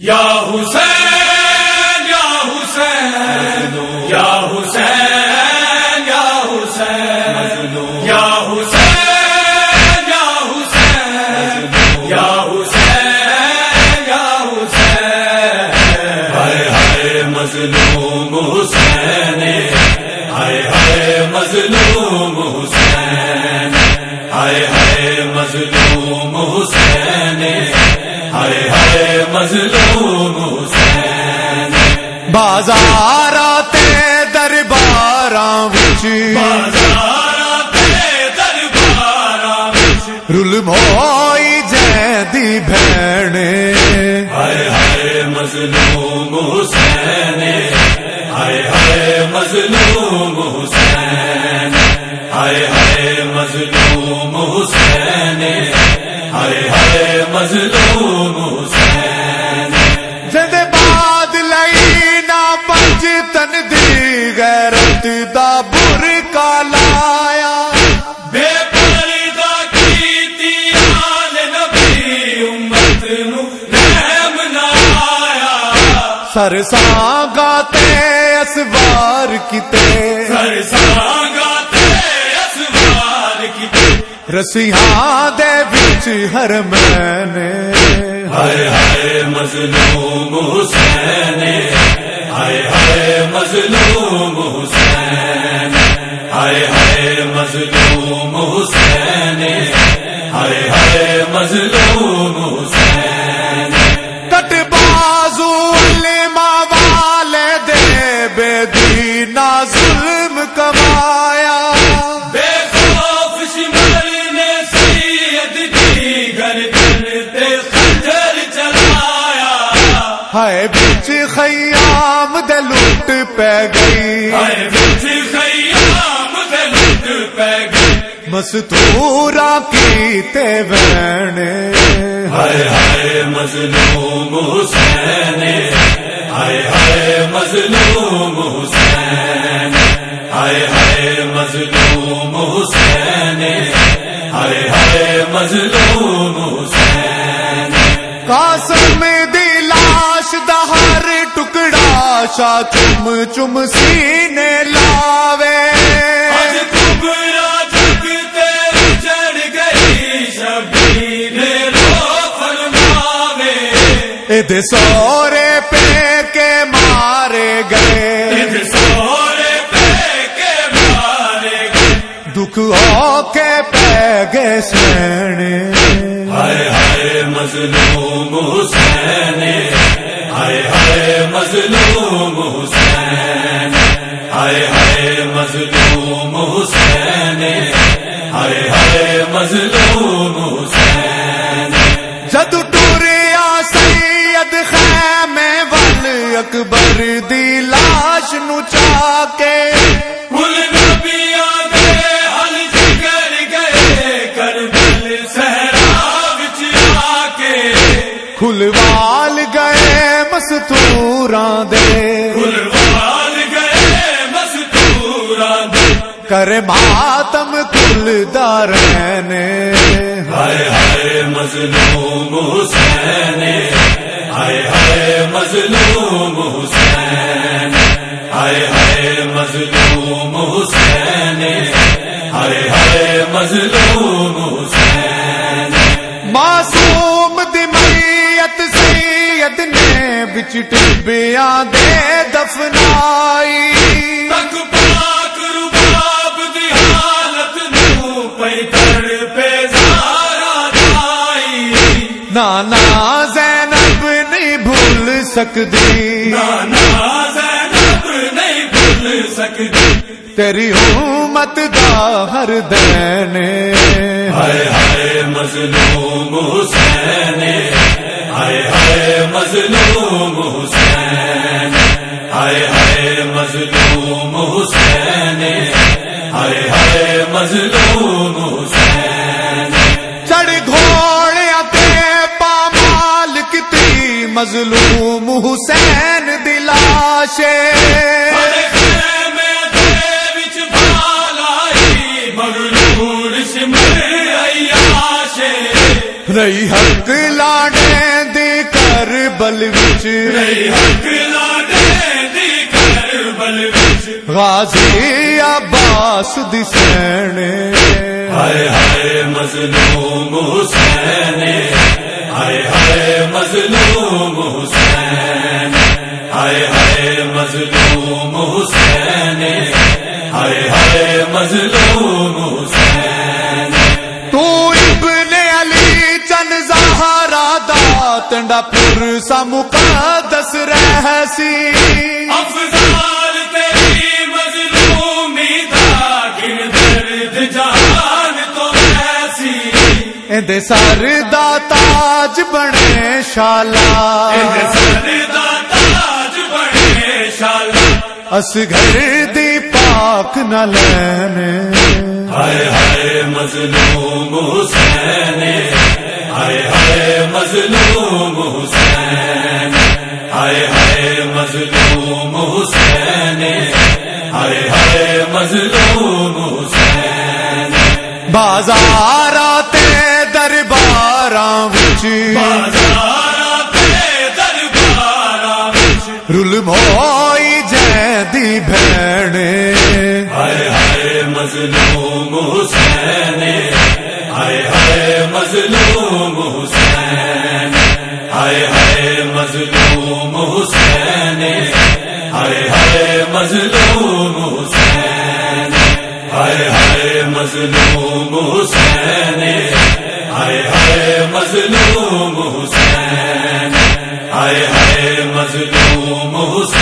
یا حسین یا حسین یا حسین یا حسین یا حسین یا حسین یا حسین یا حسین۔ ہائے ہائے، مظلوم حسین۔ ہائے ہائے، مظلوم حسین۔ ہائے ہائے، مظلوم حسین۔ ہائے ہائے مظلوم حسین۔ بازار آتے دربار بازار آتے رول موئی جے دی بھیڑے ہائے ہائے مظلوم حسین۔ ہائے ہائے مظلوم حسین۔ ہائے دا برکا لایا۔ بے پردہ کیتی آل نبی امت نو رحم نہ آیا سر سانگا تے اسوار کیتے۔ سر سانگاتے اسوار کی رسیاں دے وچ ہر میں ہائے ہائے مظلوم حسین۔ ہے بچ خیام دے لوٹ پہ گئی ہائے بچ خیام دے لٹ پہ گئی مستورا کی تے وینے ہائے ہائے مظلوم حسین ہائے ہائے مظلوم حسین ہائے ہائے مظلوم حسین ہائے ہائے مظلوم شا چم چم سینے لاوے۔ ادھے سورے پہ کے مارے گئے۔ سورے پہ کے مارے گئے۔ دکھ ہو کے پہ گئے سینے۔ ہائے ہائے مظلوم حسین۔ مظلوم حسین ہائے ہائے مظلوم حسین ہائے ہائے مظلوم حسین جد ٹوریا سید خیمے ول اکبر دی لاش نو چا کے پل نبیاں دے حل جگر گئے کربل صحرا وچ آ کے کھلوال گئے مستوراں دے پھلوال گئے مستوراں دے کر ماتم کل دارین ہائے ہائے مظلوم حسین ہائے ہائے مظلوم حسین ہائے ہائے مظلوم حسین ہائے ہائے مظلوم نے بچ ٹبیاں دے دفنائی۔ تک پاک رباب دی حالت نو پیتر پہ زارا جائی۔ نانا زینب نہیں بھول سکتی نانا زینب نہیں بھول سکتی تیری امت دا ہر دین۔ ہائے ہائے مظلوم حسین۔ ہائے ہائے مظلوم حسین ہائے ہائے مظلوم حسین ہائے ہائے مظلوم حسین چڑھ گھوڑیا تے پامال کتی مظلوم حسین دلاشے بڑے خیمے وچ غازی عباس دی سینے ہائے ہائے مظلوم حسین دا تنڈا پور سا مقدس رہ سی افضال تیری مظلومی دا گن درد جہان تو ایسی۔ اندے سر دا تاج بنے شالا۔ تاج بڑے شالا۔ اس گھر دی پاک نہ لینے۔ ہائے ہائے مظلوم حسین ہائے ہائے مظلوم حسین۔ ہائے ہائے مظلوم حسین۔ ہائے ہائے مظلوم حسین۔ بازار آتے درباراں وچ بازار دربار موئی جے دی بھیڑے ہائے ہائے مظلوم حسین۔ ہائے ہائے مظلوم حسین ہائے ہائے مظلوم حسین۔